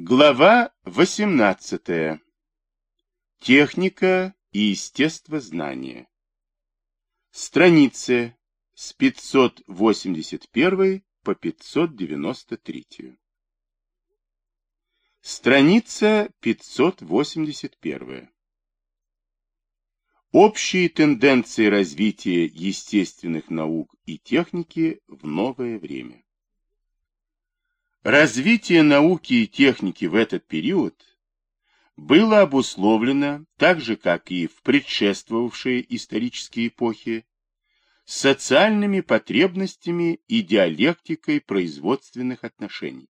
Глава 18. Техника и естествознание. Страницы с 581 по 593. Страница 581. Общие тенденции развития естественных наук и техники в новое время. Развитие науки и техники в этот период было обусловлено, так же как и в предшествовавшие исторические эпохи, социальными потребностями и диалектикой производственных отношений.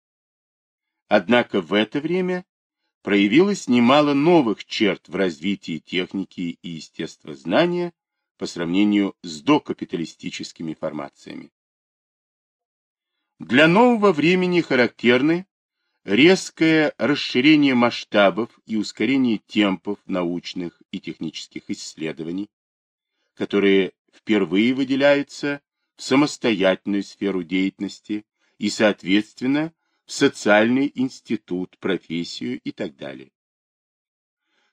Однако в это время проявилось немало новых черт в развитии техники и естествознания по сравнению с докапиталистическими формациями. Для нового времени характерны резкое расширение масштабов и ускорение темпов научных и технических исследований, которые впервые выделяются в самостоятельную сферу деятельности и, соответственно, в социальный институт, профессию и так далее.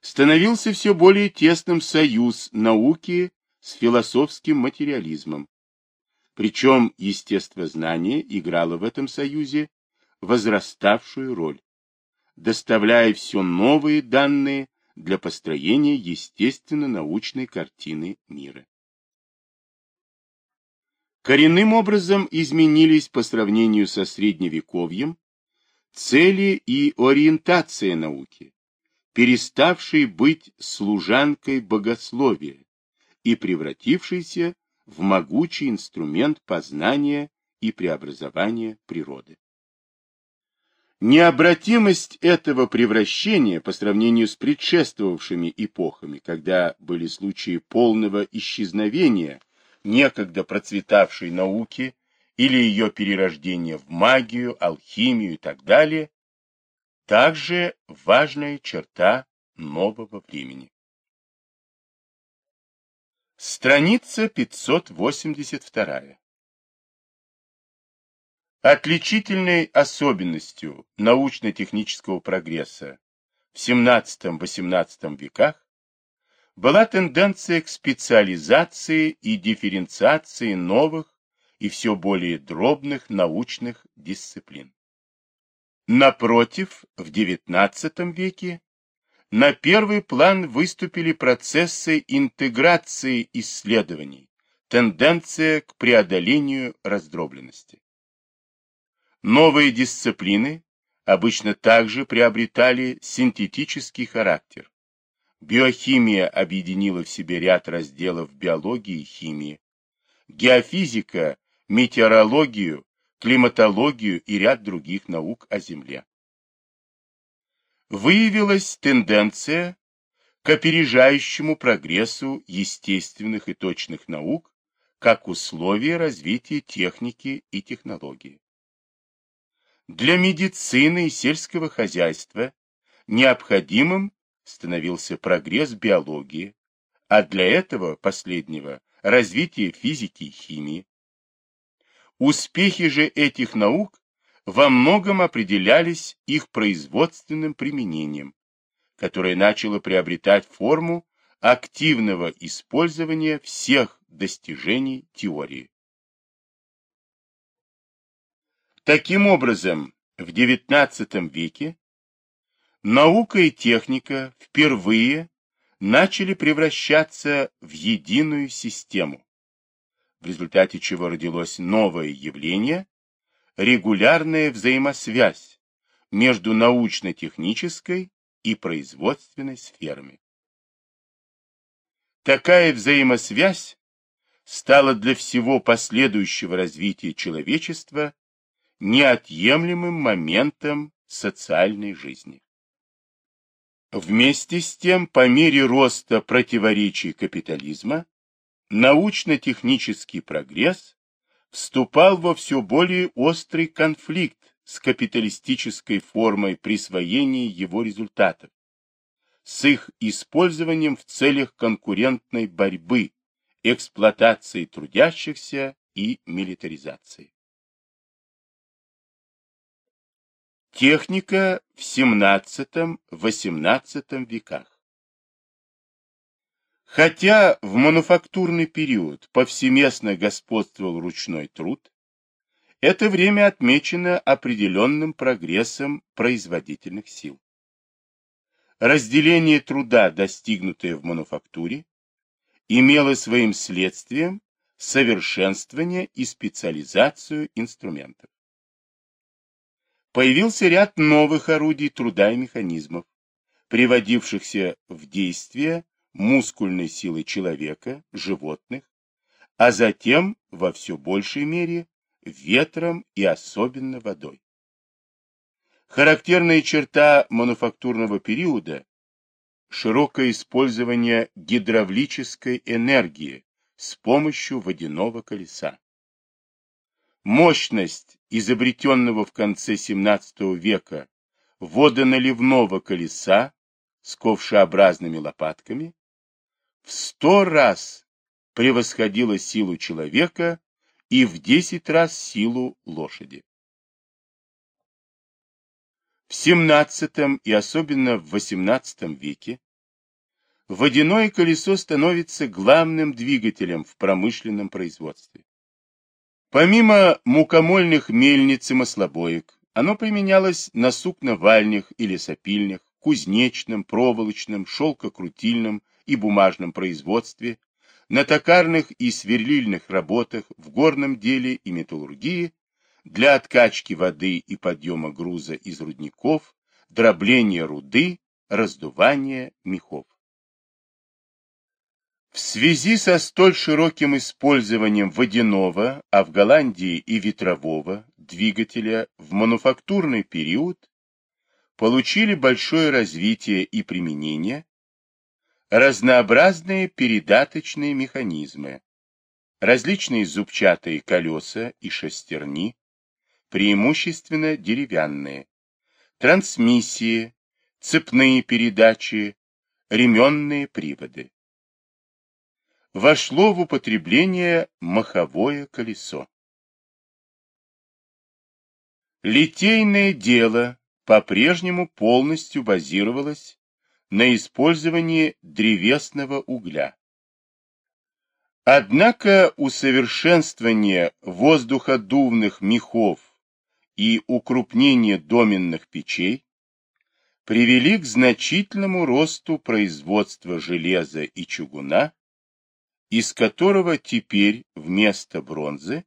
Становился все более тесным союз науки с философским материализмом, причем естествознание играло в этом союзе возраставшую роль, доставляя все новые данные для построения естественно-научной картины мира. Коренным образом изменились по сравнению со средневековьем цели и ориентация науки, переставшей быть служанкой богословия и превратившейся в могучий инструмент познания и преобразования природы. Необратимость этого превращения по сравнению с предшествовавшими эпохами, когда были случаи полного исчезновения некогда процветавшей науки или ее перерождения в магию, алхимию и так далее, также важная черта нового времени. Страница 582. Отличительной особенностью научно-технического прогресса в XVII-XVIII веках была тенденция к специализации и дифференциации новых и все более дробных научных дисциплин. Напротив, в XIX веке на первый план выступили процессы интеграции исследований, тенденция к преодолению раздробленности. Новые дисциплины обычно также приобретали синтетический характер. Биохимия объединила в себе ряд разделов биологии и химии, геофизика, метеорологию, климатологию и ряд других наук о Земле выявилась тенденция к опережающему прогрессу естественных и точных наук как условие развития техники и технологии. Для медицины и сельского хозяйства необходимым становился прогресс биологии, а для этого последнего – развитие физики и химии. Успехи же этих наук во многом определялись их производственным применением, которое начало приобретать форму активного использования всех достижений теории. Таким образом, в XIX веке наука и техника впервые начали превращаться в единую систему, в результате чего родилось новое явление, регулярная взаимосвязь между научно-технической и производственной сферами. Такая взаимосвязь стала для всего последующего развития человечества неотъемлемым моментом социальной жизни. Вместе с тем, по мере роста противоречий капитализма, научно-технический прогресс вступал во все более острый конфликт с капиталистической формой присвоения его результатов, с их использованием в целях конкурентной борьбы, эксплуатации трудящихся и милитаризации. Техника в XVII-XVIII веках. Хотя в мануфактурный период повсеместно господствовал ручной труд, это время отмечено определенным прогрессом производительных сил. Разделение труда, достигнутое в мануфактуре, имело своим следствием совершенствование и специализацию инструментов. Появился ряд новых орудий труда и механизмов, приводившихся в действие мускульной силы человека, животных, а затем во все большей мере ветром и особенно водой. Характерная черта мануфактурного периода – широкое использование гидравлической энергии с помощью водяного колеса. Мощность изобретенного в конце XVII века водоналивного колеса с ковшеобразными лопатками в сто раз превосходила силу человека и в десять раз силу лошади. В XVII и особенно в XVIII веке водяное колесо становится главным двигателем в промышленном производстве. Помимо мукомольных мельниц и маслобоек, оно применялось на сукновальнях и лесопильнях, кузнечном, проволочном, шелкокрутильном и бумажном производстве, на токарных и сверлильных работах, в горном деле и металлургии, для откачки воды и подъема груза из рудников, дробления руды, раздувания мехов. В связи со столь широким использованием водяного, а в Голландии и ветрового двигателя в мануфактурный период получили большое развитие и применение разнообразные передаточные механизмы, различные зубчатые колеса и шестерни, преимущественно деревянные, трансмиссии, цепные передачи, ременные приводы. Вошло в употребление маховое колесо. Литейное дело по-прежнему полностью базировалось на использовании древесного угля. Однако усовершенствование воздуходувных мехов и укрупнение доменных печей привели к значительному росту производства железа и чугуна из которого теперь вместо бронзы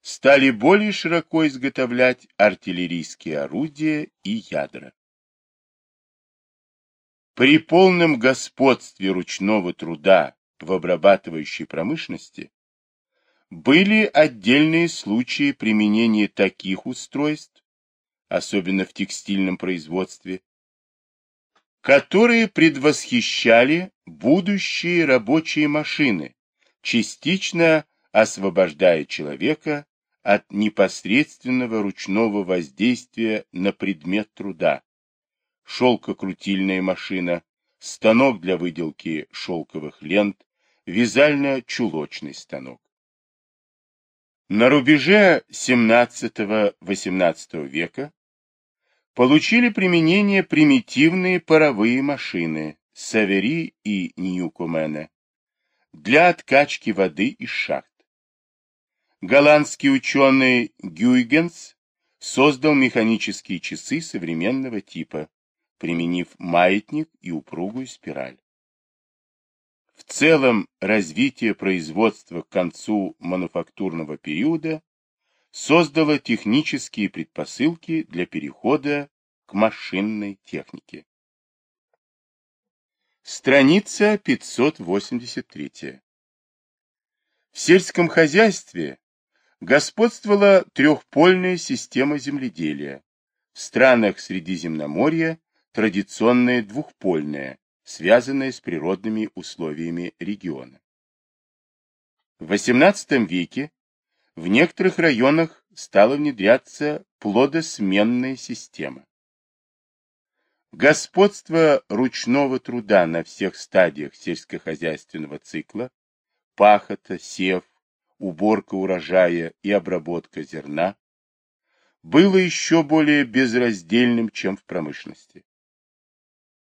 стали более широко изготовлять артиллерийские орудия и ядра. При полном господстве ручного труда в обрабатывающей промышленности были отдельные случаи применения таких устройств, особенно в текстильном производстве, которые предвосхищали будущие рабочие машины, частично освобождая человека от непосредственного ручного воздействия на предмет труда. Шелкокрутильная машина, станок для выделки шелковых лент, вязально-чулочный станок. На рубеже XVII-XVIII века получили применение примитивные паровые машины Савери и Ньюкомена для откачки воды из шахт. Голландский ученый Гюйгенс создал механические часы современного типа, применив маятник и упругую спираль. В целом, развитие производства к концу мануфактурного периода создала технические предпосылки для перехода к машинной технике. Страница 583. В сельском хозяйстве господствовала трехпольная система земледелия. В странах Средиземноморья традиционная двухпольная, связанная с природными условиями региона. В XVIII веке в некоторых районах стала внедряться плодосменная система. Господство ручного труда на всех стадиях сельскохозяйственного цикла – пахота, сев, уборка урожая и обработка зерна было еще более безраздельным, чем в промышленности.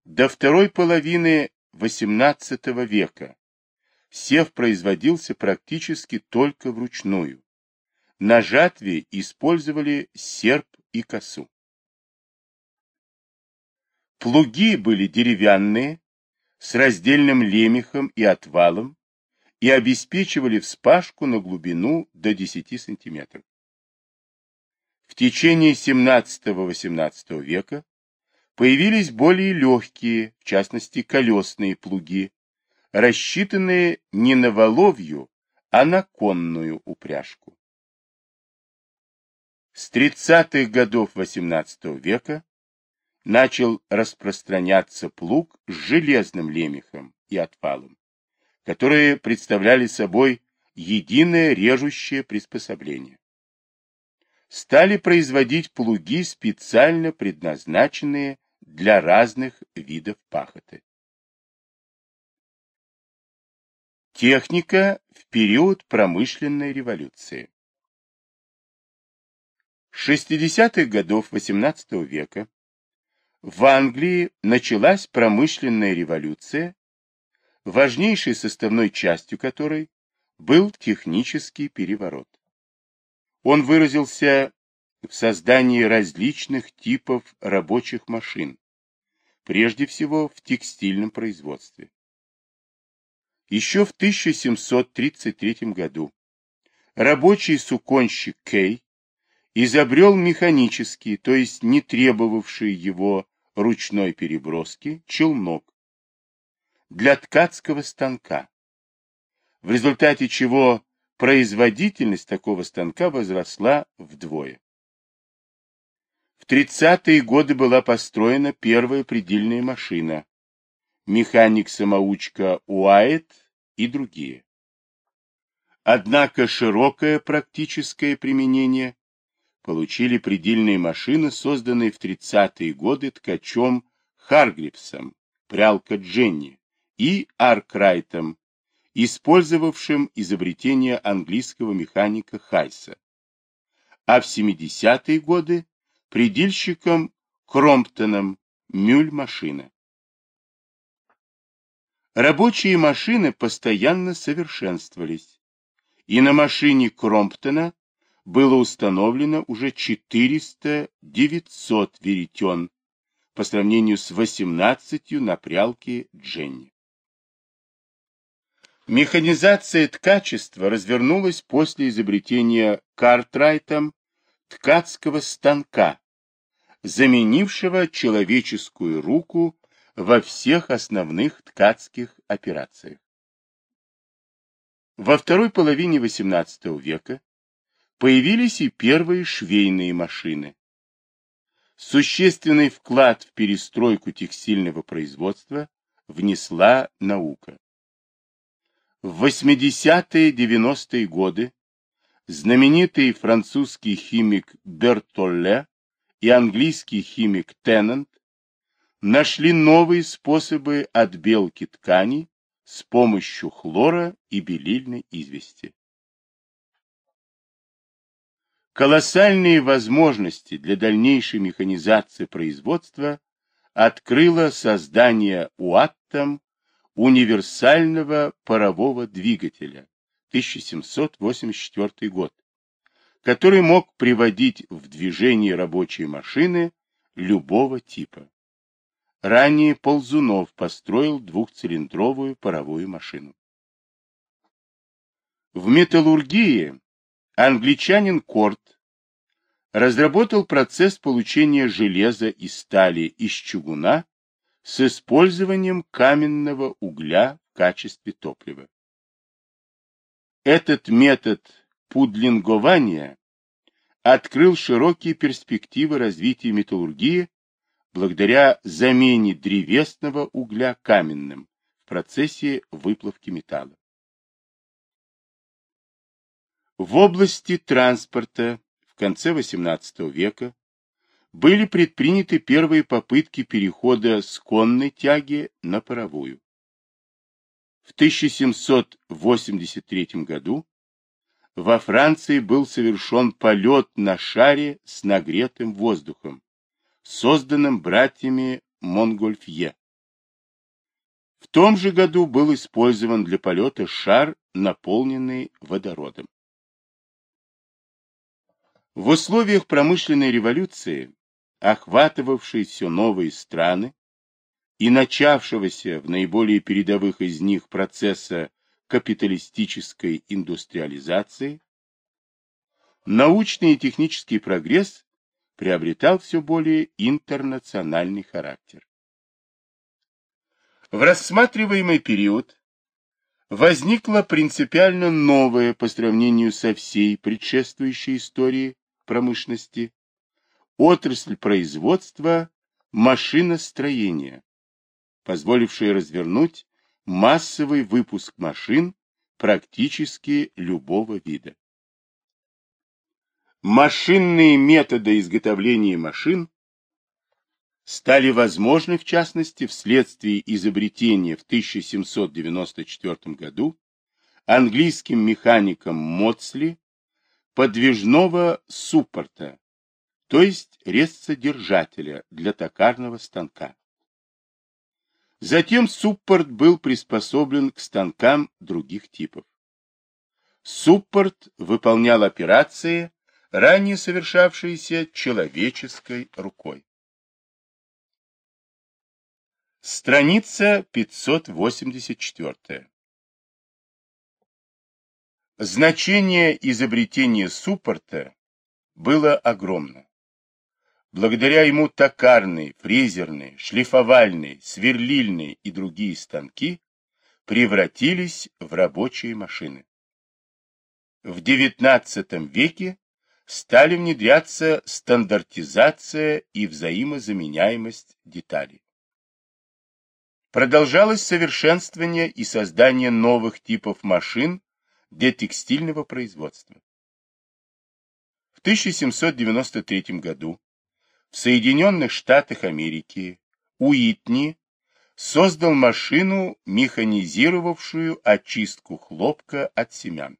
До второй половины XVIII века сев производился практически только вручную. На жатве использовали серп и косу. Плуги были деревянные, с раздельным лемехом и отвалом, и обеспечивали вспашку на глубину до 10 сантиметров. В течение 17-18 века появились более легкие, в частности колесные плуги, рассчитанные не на воловью, а на конную упряжку. С 30-х годов XVIII века начал распространяться плуг с железным лемехом и отвалом, которые представляли собой единое режущее приспособление. Стали производить плуги, специально предназначенные для разных видов пахоты. Техника в период промышленной революции. С 60-х годов XVIII века в Англии началась промышленная революция, важнейшей составной частью которой был технический переворот. Он выразился в создании различных типов рабочих машин, прежде всего в текстильном производстве. Еще в 1733 году рабочий суконщик Кей изобрел механический, то есть не требовавший его ручной переброски, челнок для ткацкого станка, в результате чего производительность такого станка возросла вдвое. В 30-е годы была построена первая предельная машина, механик-самоучка Уайт и другие. Однако широкое практическое применение получили предельные машины, созданные в 30-е годы ткачом Харгрипсом, прялка Дженни, и Аркрайтом, использовавшим изобретение английского механика Хайса. А в 70-е годы предельщиком Кромптоном мюль-машина. Рабочие машины постоянно совершенствовались, и на машине Кромптона было установлено уже 400-900 веретен по сравнению с 18 на прялке Дженни. Механизация ткачества развернулась после изобретения Картрайтом ткацкого станка, заменившего человеческую руку во всех основных ткацких операциях. Во второй половине XVIII века появились и первые швейные машины. Существенный вклад в перестройку текстильного производства внесла наука. В 80-е-90-е годы знаменитый французский химик Бертолле и английский химик Теннант нашли новые способы отбелки тканей с помощью хлора и белильной извести. Колоссальные возможности для дальнейшей механизации производства открыло создание УАТТом универсального парового двигателя 1784 год, который мог приводить в движение рабочие машины любого типа. Ранее Ползунов построил двухцилиндровую паровую машину. В металлургии англичанин Корт разработал процесс получения железа и стали из чугуна с использованием каменного угля в качестве топлива. Этот метод пудлингования открыл широкие перспективы развития металлургии благодаря замене древесного угля каменным в процессе выплавки металла. В области транспорта в конце XVIII века были предприняты первые попытки перехода с конной тяги на паровую. В 1783 году во Франции был совершен полет на шаре с нагретым воздухом, созданным братьями Монгольфье. В том же году был использован для полета шар, наполненный водородом. В условиях промышленной революции, охватывавшей все новые страны и начавшегося в наиболее передовых из них процесса капиталистической индустриализации, научный и технический прогресс приобретал все более интернациональный характер. В рассматриваемый период возникла принципиально новая по сравнению со всей предшествующей историей промышленности отрасль производства машиностроения, позволившая развернуть массовый выпуск машин практически любого вида. Машинные методы изготовления машин стали возможны, в частности, вследствие изобретения в 1794 году английским механиком Моцли подвижного суппорта, то есть резцедержателя для токарного станка. Затем суппорт был приспособлен к станкам других типов. Суппорт выполнял операции, ранее совершавшиеся человеческой рукой. Страница 584. Значение изобретения суппорта было огромно. Благодаря ему токарные, фрезерные, шлифовальные, сверлильные и другие станки превратились в рабочие машины. В XIX веке стали внедряться стандартизация и взаимозаменяемость деталей. Продолжалось совершенствование и создание новых типов машин для текстильного производства. В 1793 году в Соединенных Штатах Америки Уитни создал машину, механизировавшую очистку хлопка от семян.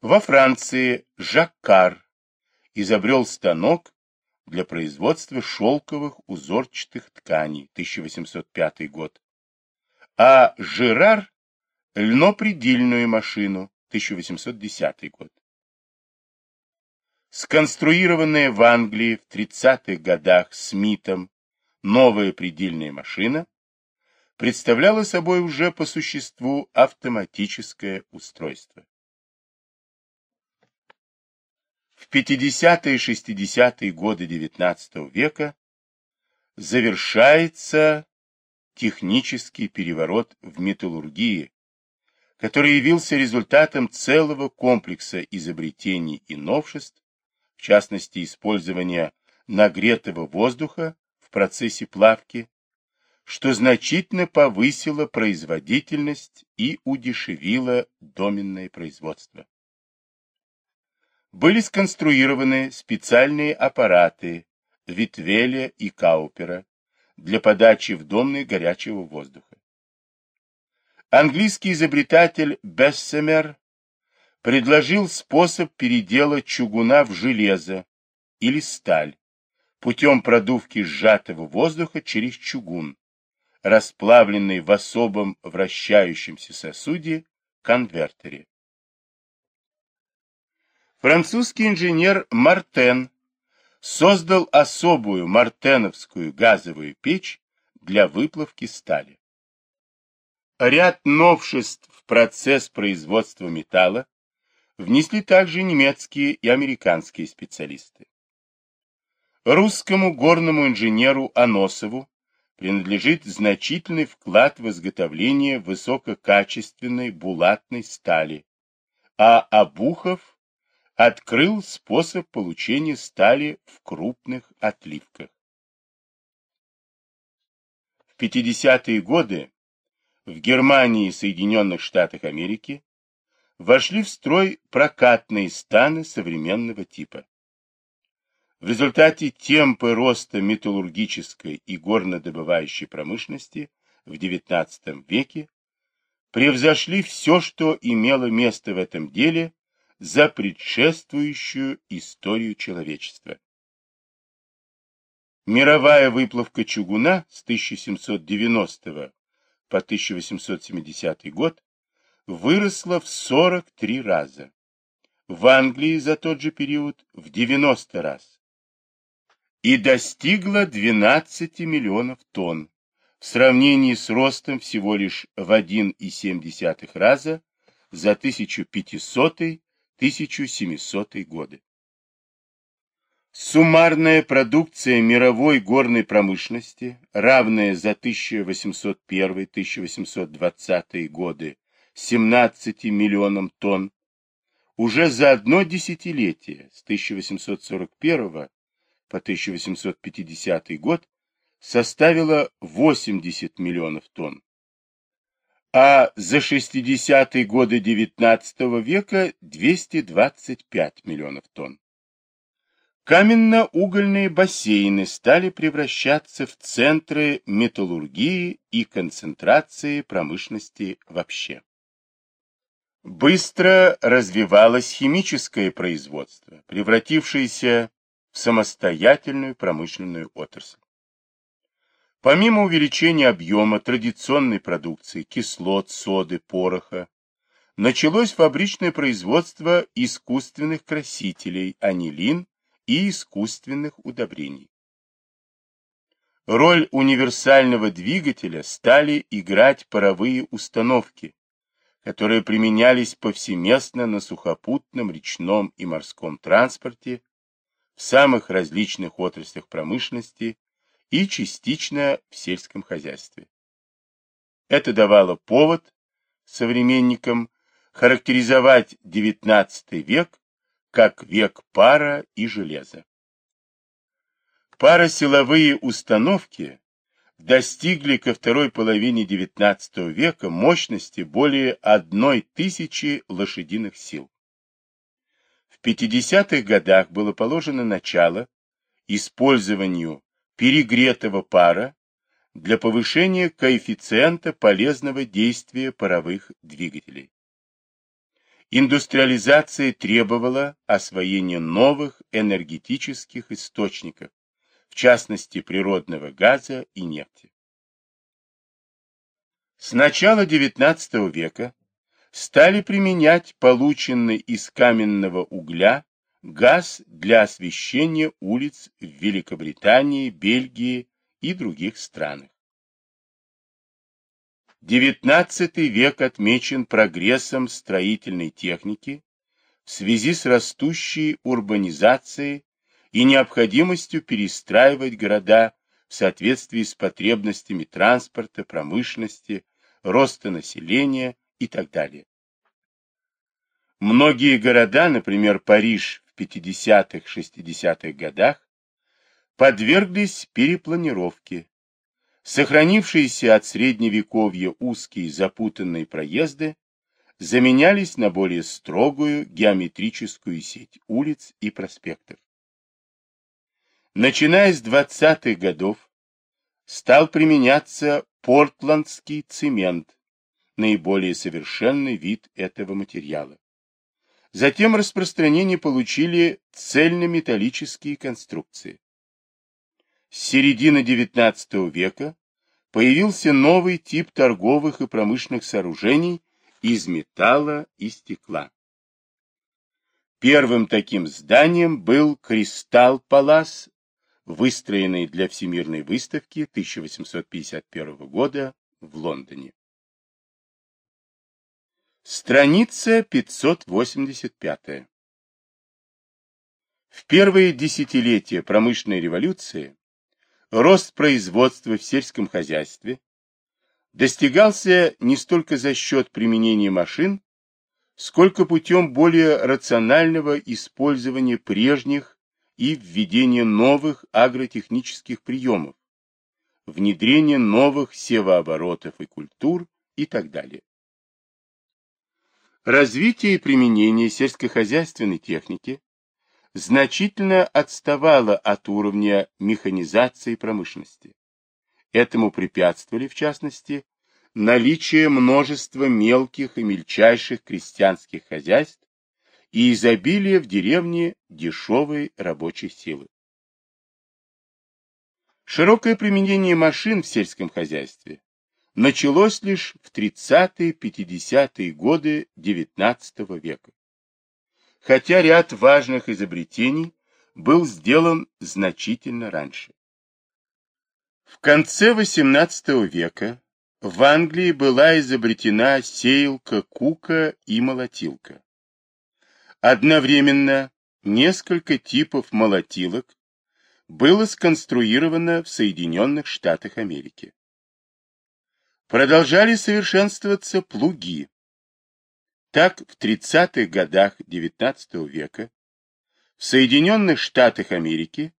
Во Франции Жаккар изобрел станок для производства шелковых узорчатых тканей 1805 год, а Жерар льнопредельную машину 1810 год. Сконструированная в Англии в 30-х годах Смитом новая предельная машина представляла собой уже по существу автоматическое устройство. В 50-е и 60-е годы XIX века завершается технический переворот в металлургии, который явился результатом целого комплекса изобретений и новшеств, в частности использования нагретого воздуха в процессе плавки, что значительно повысило производительность и удешевило доменное производство. Были сконструированы специальные аппараты Витвеля и Каупера для подачи в домны горячего воздуха. Английский изобретатель Бессемер предложил способ передела чугуна в железо или сталь путем продувки сжатого воздуха через чугун, расплавленный в особом вращающемся сосуде конвертере. Французский инженер Мартен создал особую мартеновскую газовую печь для выплавки стали. Ряд новшеств в процесс производства металла внесли также немецкие и американские специалисты. Русскому горному инженеру Аносову принадлежит значительный вклад в изготовление высококачественной булатной стали, а Обухов открыл способ получения стали в крупных отливках. В 50-е годы в Германии и Соединенных Штатах Америки вошли в строй прокатные станы современного типа. В результате темпы роста металлургической и горнодобывающей промышленности в XIX веке превзошли все, что имело место в этом деле за предшествующую историю человечества. Мировая выплавка чугуна с 1790 по 1870 год выросла в 43 раза. В Англии за тот же период в 90 раз. И достигла 12 миллионов тонн в сравнении с ростом всего лишь в 1,7 раза за 1500-1700 годы. Суммарная продукция мировой горной промышленности, равная за 1801-1820 годы 17 миллионам тонн, уже за одно десятилетие с 1841 по 1850 год составила 80 миллионов тонн, а за 60-е годы XIX века 225 миллионов тонн. Каменно-угольные бассейны стали превращаться в центры металлургии и концентрации промышленности вообще. Быстро развивалось химическое производство, превратившееся в самостоятельную промышленную отрасль. Помимо увеличения объема традиционной продукции кислот, соды, пороха, началось фабричное производство искусственных красителей анилин и искусственных удобрений. Роль универсального двигателя стали играть паровые установки, которые применялись повсеместно на сухопутном, речном и морском транспорте, в самых различных отраслях промышленности и частично в сельском хозяйстве. Это давало повод современникам характеризовать XIX век как век пара и железа. Паросиловые установки достигли ко второй половине XIX века мощности более одной тысячи лошадиных сил. В 50-х годах было положено начало использованию перегретого пара для повышения коэффициента полезного действия паровых двигателей. Индустриализация требовала освоения новых энергетических источников, частности природного газа и нефти. С начала XIX века стали применять полученный из каменного угля газ для освещения улиц в Великобритании, Бельгии и других странах. XIX век отмечен прогрессом строительной техники в связи с растущей урбанизацией и необходимостью перестраивать города в соответствии с потребностями транспорта, промышленности, роста населения и так далее. Многие города, например, Париж в 50-60-х годах, подверглись перепланировке, Сохранившиеся от средневековья узкие запутанные проезды заменялись на более строгую геометрическую сеть улиц и проспектов. Начиная с 20-х годов стал применяться портландский цемент, наиболее совершенный вид этого материала. Затем распространение получили цельнометаллические конструкции. С середины XIX века появился новый тип торговых и промышленных сооружений из металла и стекла. Первым таким зданием был Кристалл Палас, выстроенный для Всемирной выставки 1851 года в Лондоне. Страница 585. В первые десятилетия промышленной революции рост производства в сельском хозяйстве достигался не столько за счет применения машин, сколько путем более рационального использования прежних и введения новых агротехнических приемов, внедрения новых севооборотов и культур и так далее. Развитие и применение сельскохозяйственной техники значительно отставала от уровня механизации промышленности. Этому препятствовали, в частности, наличие множества мелких и мельчайших крестьянских хозяйств и изобилие в деревне дешевой рабочей силы. Широкое применение машин в сельском хозяйстве началось лишь в 30-50-е годы XIX века. Хотя ряд важных изобретений был сделан значительно раньше. В конце XVIII века в Англии была изобретена сеялка кука и молотилка. Одновременно несколько типов молотилок было сконструировано в Соединенных Штатах Америки. Продолжали совершенствоваться плуги. Так, в 30-х годах XIX века в Соединенных Штатах Америки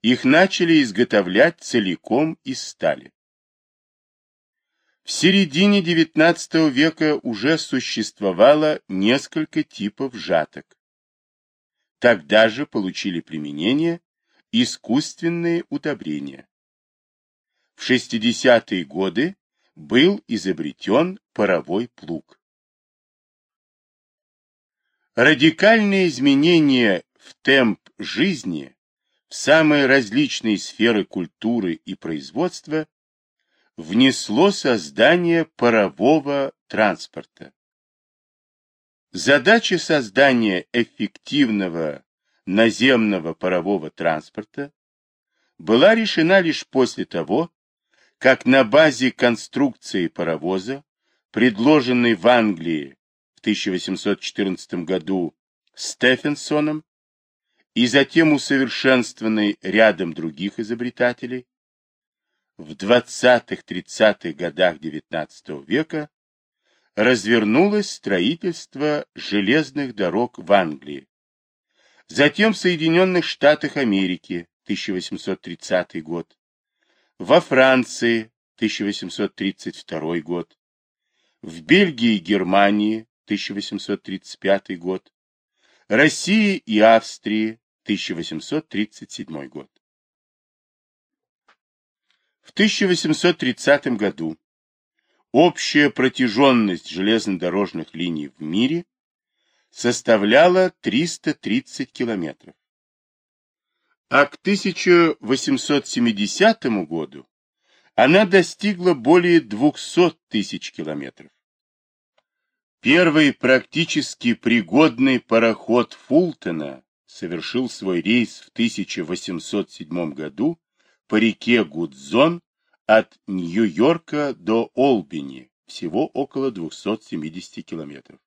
их начали изготовлять целиком из стали. В середине XIX века уже существовало несколько типов жаток. Тогда же получили применение искусственные удобрения. В 60-е годы был изобретен паровой плуг. Радикальные изменения в темп жизни в самые различные сферы культуры и производства внесло создание парового транспорта. Задача создания эффективного наземного парового транспорта была решена лишь после того, как на базе конструкции паровоза, предложенной в Англии в 1814 году Стефенсоном и затем усовершенствованной рядом других изобретателей, в 20-30-х годах XIX века развернулось строительство железных дорог в Англии, Затем в Соединенных Штатах Америки, 1830 год. Во Франции, 1832 год. В Бельгии и Германии, 1835 год. России и Австрии, 1837 год. В 1830 году общая протяженность железнодорожных линий в мире составляла 330 километров. А к 1870 году она достигла более 200 тысяч километров. Первый практически пригодный пароход Фултона совершил свой рейс в 1807 году по реке Гудзон от Нью-Йорка до Олбини, всего около 270 километров.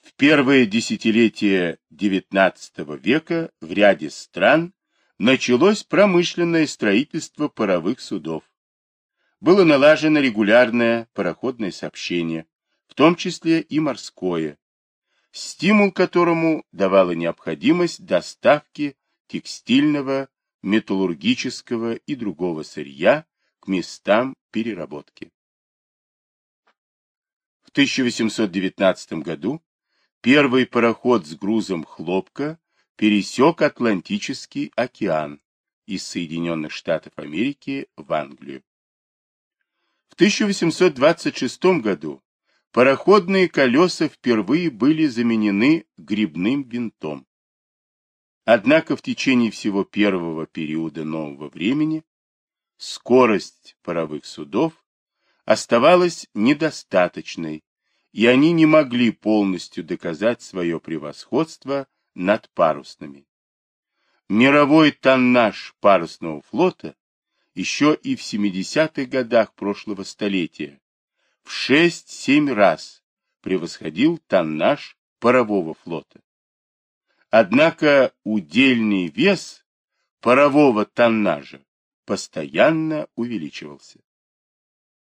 В первое десятилетие XIX века в ряде стран началось промышленное строительство паровых судов. Было налажено регулярное пароходное сообщение, в том числе и морское, стимул которому давала необходимость доставки текстильного, металлургического и другого сырья к местам переработки. В 1819 году Первый пароход с грузом хлопка пересек Атлантический океан из Соединенных Штатов Америки в Англию. В 1826 году пароходные колеса впервые были заменены грибным винтом. Однако в течение всего первого периода нового времени скорость паровых судов оставалась недостаточной и они не могли полностью доказать свое превосходство над парусными. Мировой тоннаж парусного флота еще и в 70-х годах прошлого столетия в 6-7 раз превосходил тоннаж парового флота. Однако удельный вес парового тоннажа постоянно увеличивался.